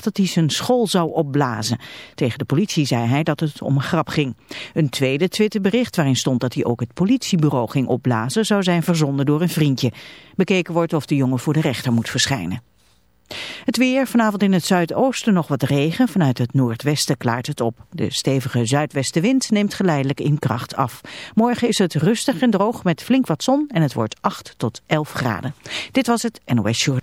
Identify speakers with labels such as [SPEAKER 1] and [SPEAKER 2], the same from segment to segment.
[SPEAKER 1] dat hij zijn school zou opblazen. Tegen de politie zei hij dat het om een grap ging. Een tweede Twitterbericht waarin stond dat hij ook het politiebureau ging opblazen zou zijn verzonden door een vriendje. Bekeken wordt of de jongen voor de rechter moet verschijnen. Het weer, vanavond in het zuidoosten nog wat regen. Vanuit het noordwesten klaart het op. De stevige zuidwestenwind neemt geleidelijk in kracht af. Morgen is het rustig en droog met flink wat zon en het wordt 8 tot 11 graden. Dit was het NOS Short.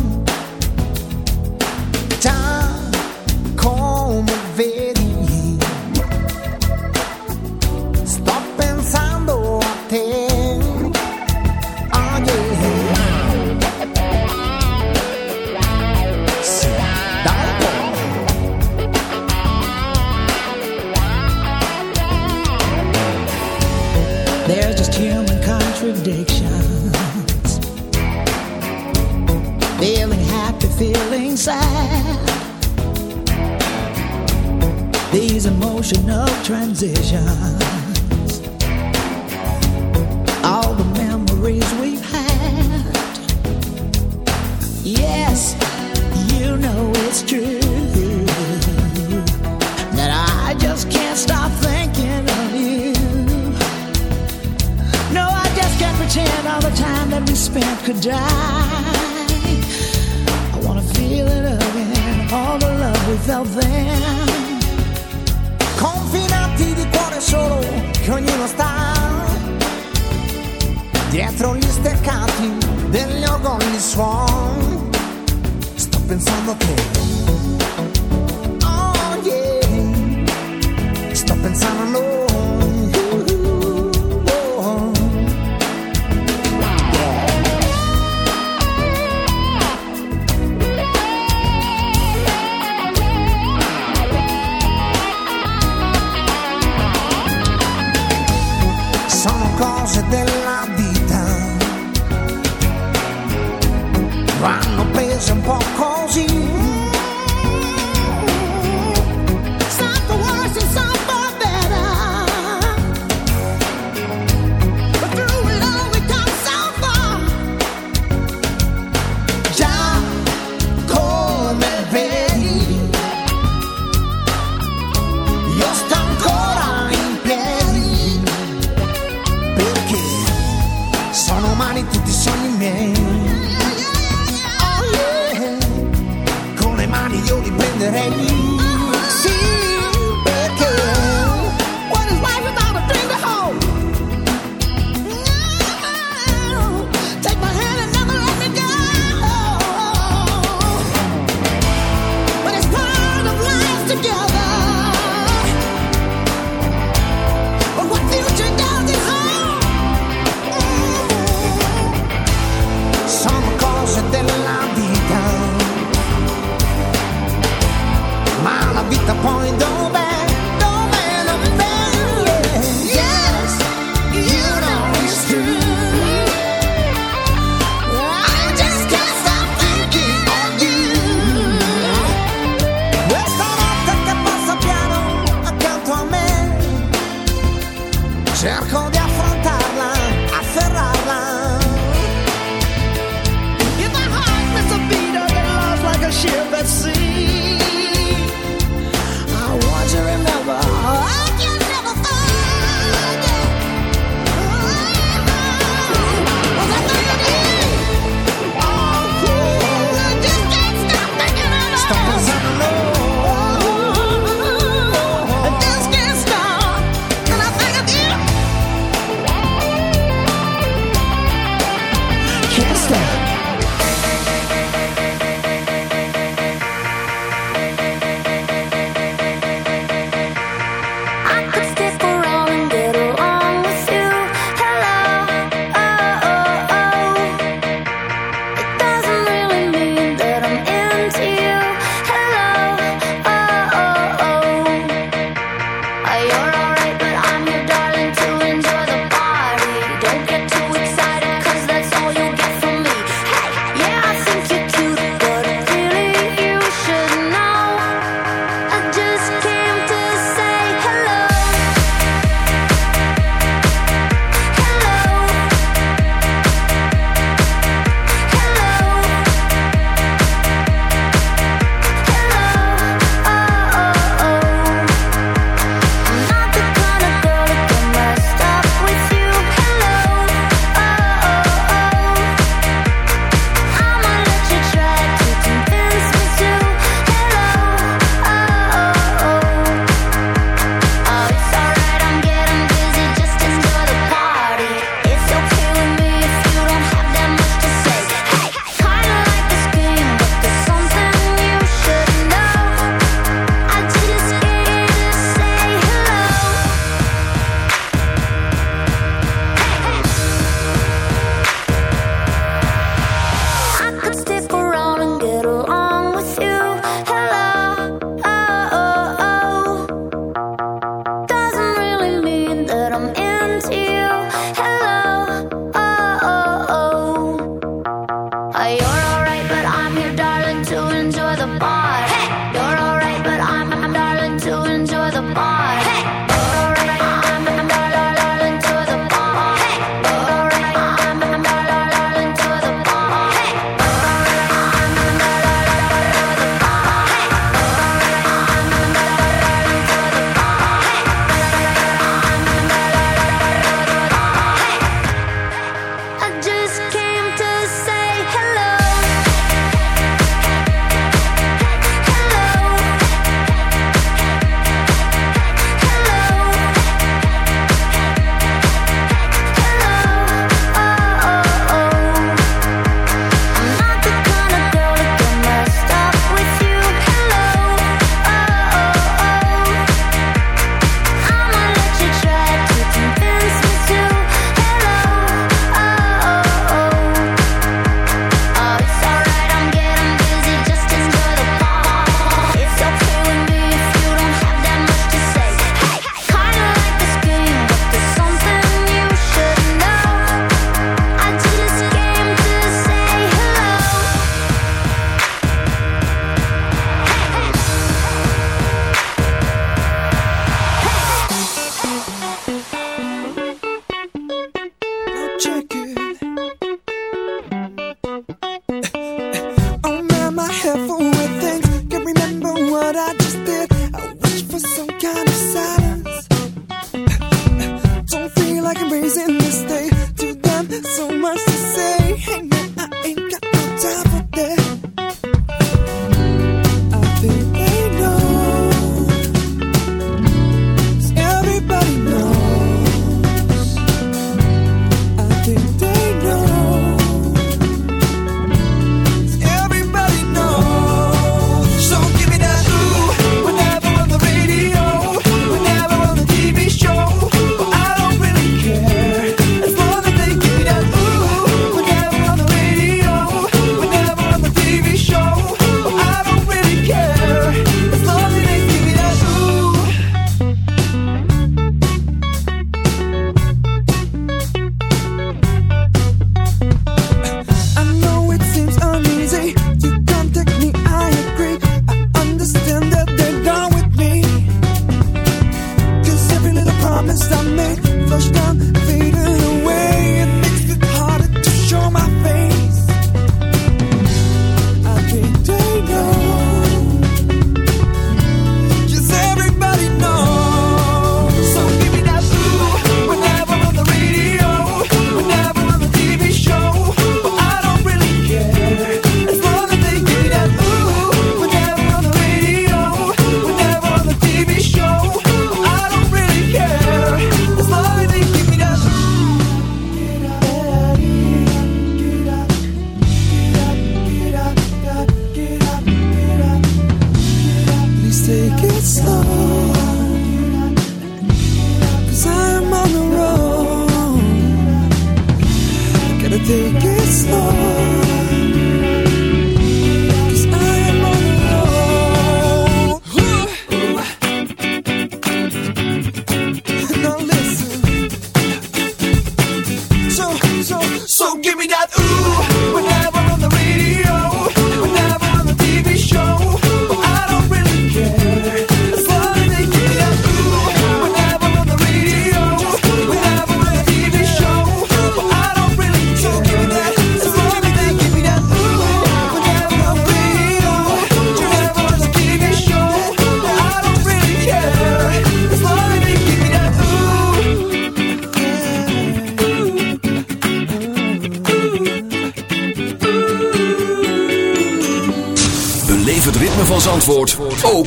[SPEAKER 2] transition. pensándote. Oh, yeah.
[SPEAKER 3] Está pensando. cerco di affrontarla, afferrarla. If my heart meets a beat, it lies like a ship at sea.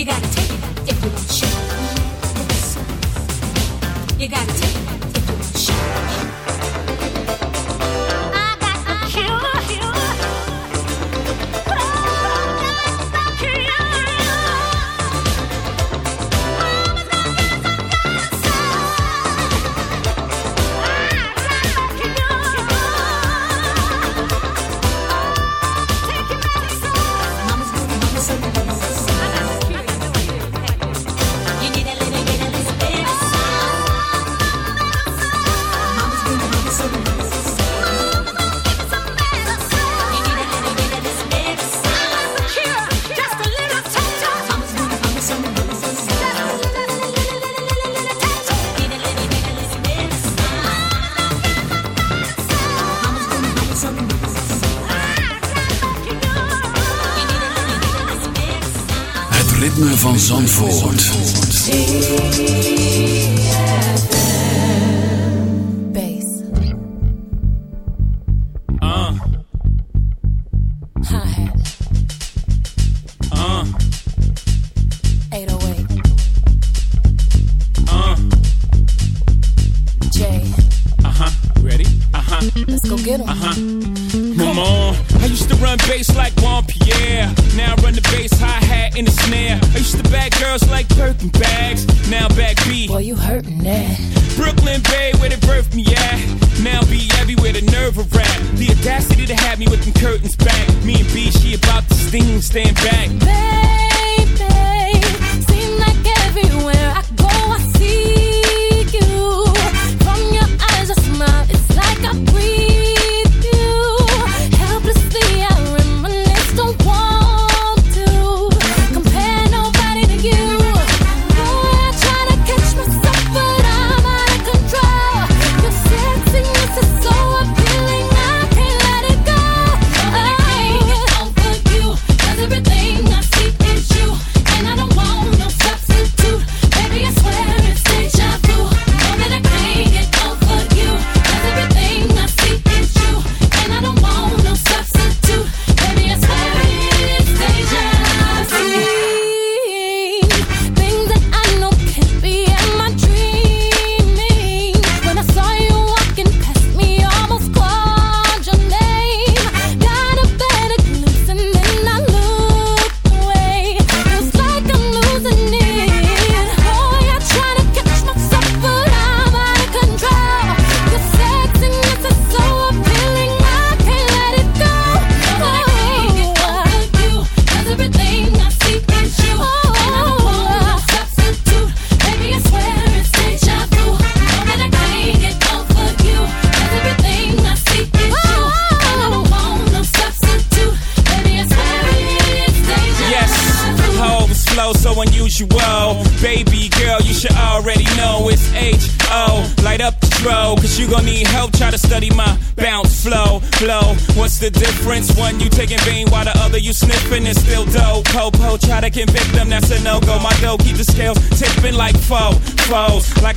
[SPEAKER 3] You
[SPEAKER 4] gotta take it if you want shit. You gotta take it.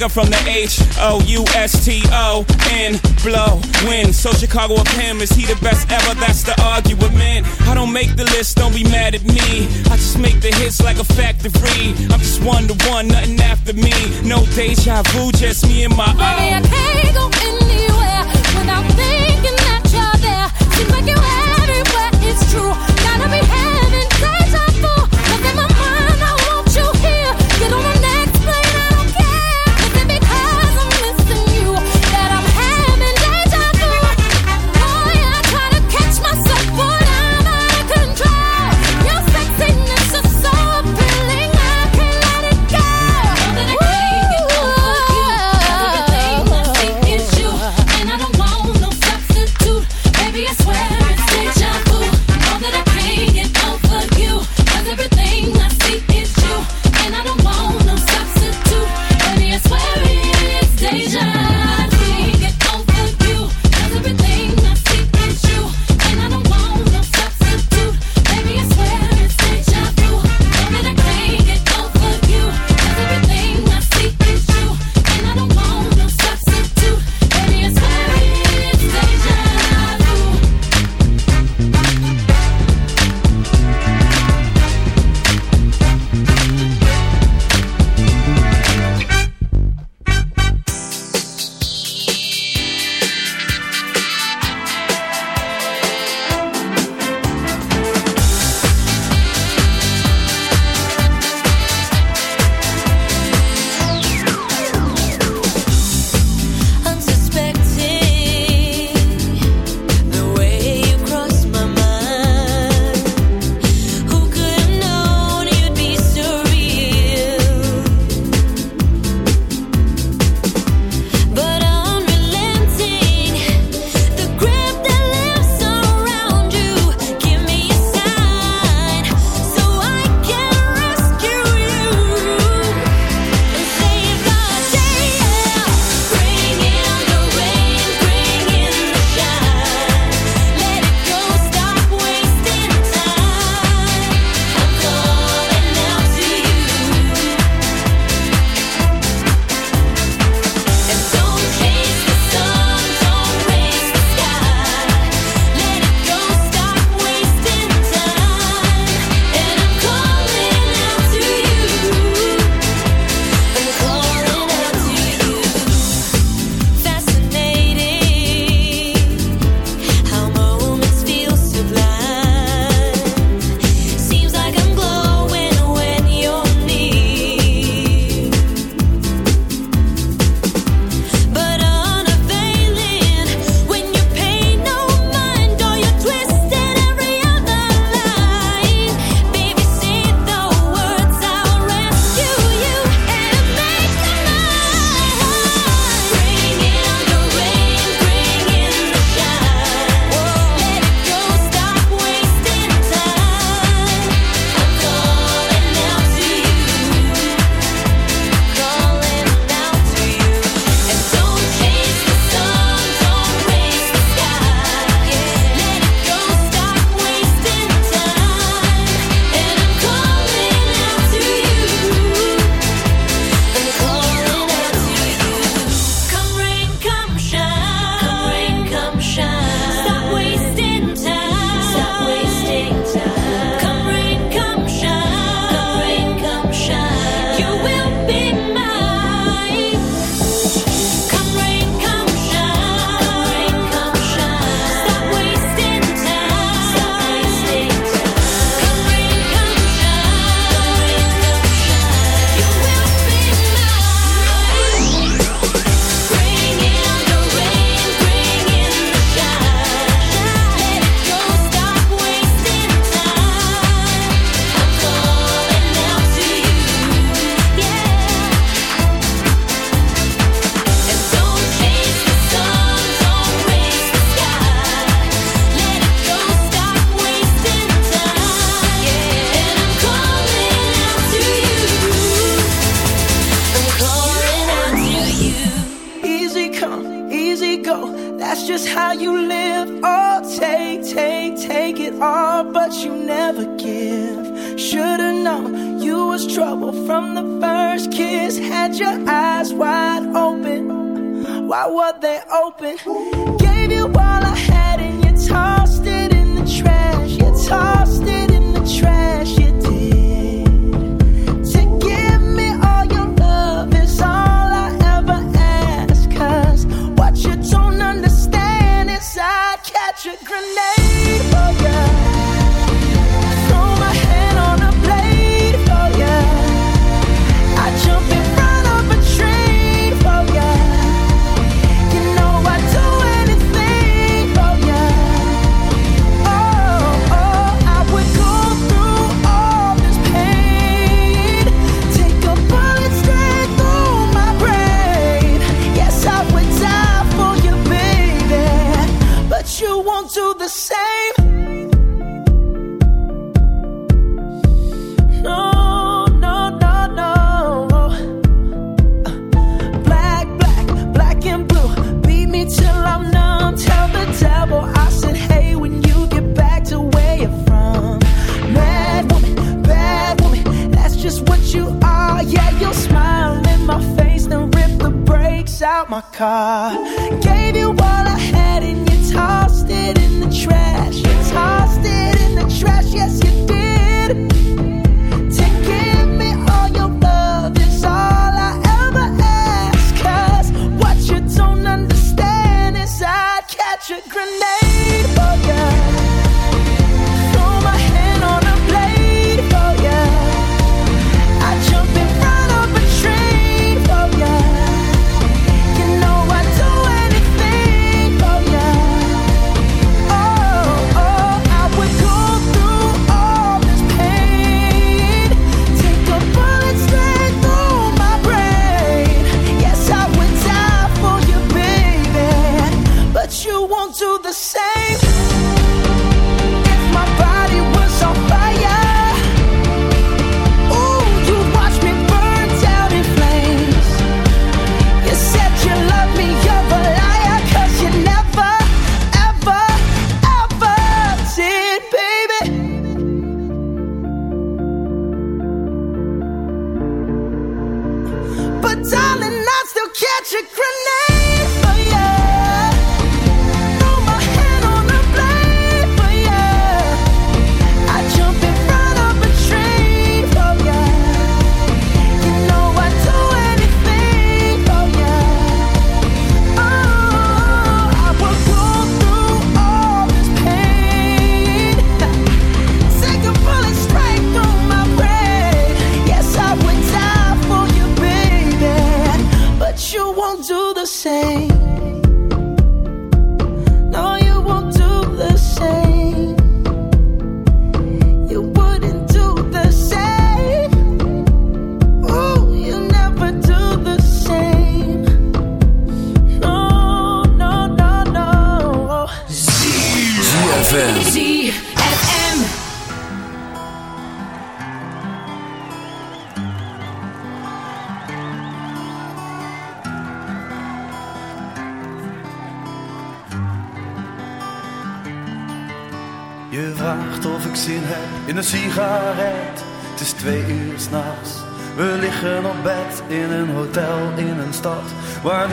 [SPEAKER 4] nigga from
[SPEAKER 5] the H O U S T O N blow win. So Chicago of him is he the best ever? That's the argument. I don't make the list, don't be mad at me. I just make the hits like a factory. I'm just one to one, nothing after me. No deja vu, just me and my own.
[SPEAKER 4] Baby, I can't go anywhere without thinking that you're there. Seems like you're everywhere, it's true. Gotta be to
[SPEAKER 6] the same.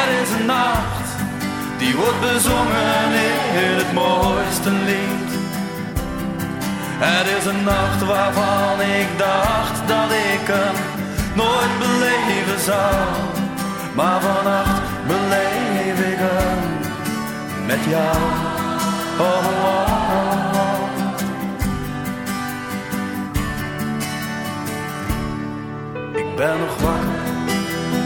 [SPEAKER 7] er is een nacht die wordt bezongen in het mooiste lied. Er is een nacht waarvan ik dacht dat ik hem nooit beleven zou. Maar vannacht beleef ik hem met jou. Oh, oh, oh, oh. Ik ben nog wakker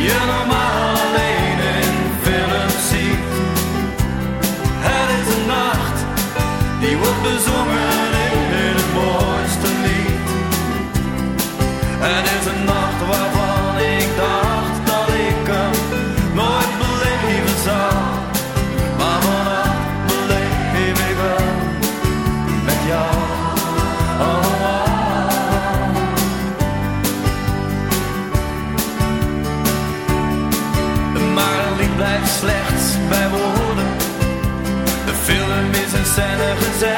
[SPEAKER 7] E eu não San
[SPEAKER 8] Jose.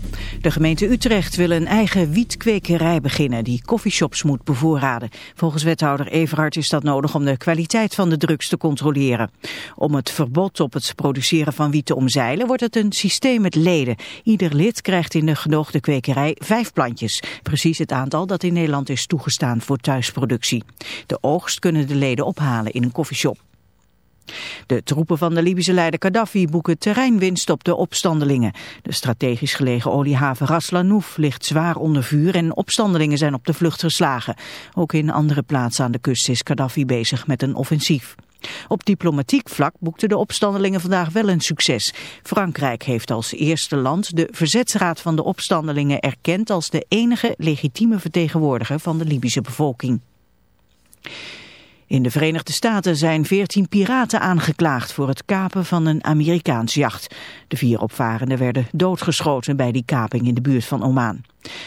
[SPEAKER 1] De gemeente Utrecht wil een eigen wietkwekerij beginnen die coffeeshops moet bevoorraden. Volgens wethouder Everhard is dat nodig om de kwaliteit van de drugs te controleren. Om het verbod op het produceren van wiet te omzeilen wordt het een systeem met leden. Ieder lid krijgt in de genoogde kwekerij vijf plantjes. Precies het aantal dat in Nederland is toegestaan voor thuisproductie. De oogst kunnen de leden ophalen in een coffeeshop. De troepen van de Libische leider Gaddafi boeken terreinwinst op de opstandelingen. De strategisch gelegen oliehaven Ras Lanouf ligt zwaar onder vuur en opstandelingen zijn op de vlucht geslagen. Ook in andere plaatsen aan de kust is Gaddafi bezig met een offensief. Op diplomatiek vlak boekten de opstandelingen vandaag wel een succes. Frankrijk heeft als eerste land de verzetsraad van de opstandelingen erkend als de enige legitieme vertegenwoordiger van de Libische bevolking. In de Verenigde Staten zijn veertien piraten aangeklaagd voor het kapen van een Amerikaans jacht. De vier opvarenden werden doodgeschoten bij die kaping in de buurt van Oman.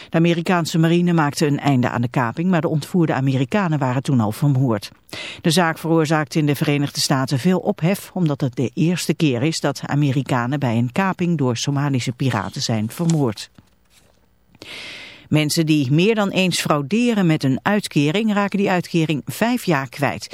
[SPEAKER 1] De Amerikaanse marine maakte een einde aan de kaping, maar de ontvoerde Amerikanen waren toen al vermoord. De zaak veroorzaakte in de Verenigde Staten veel ophef, omdat het de eerste keer is dat Amerikanen bij een kaping door Somalische piraten zijn vermoord. Mensen die meer dan eens frauderen met een uitkering raken die uitkering vijf jaar kwijt.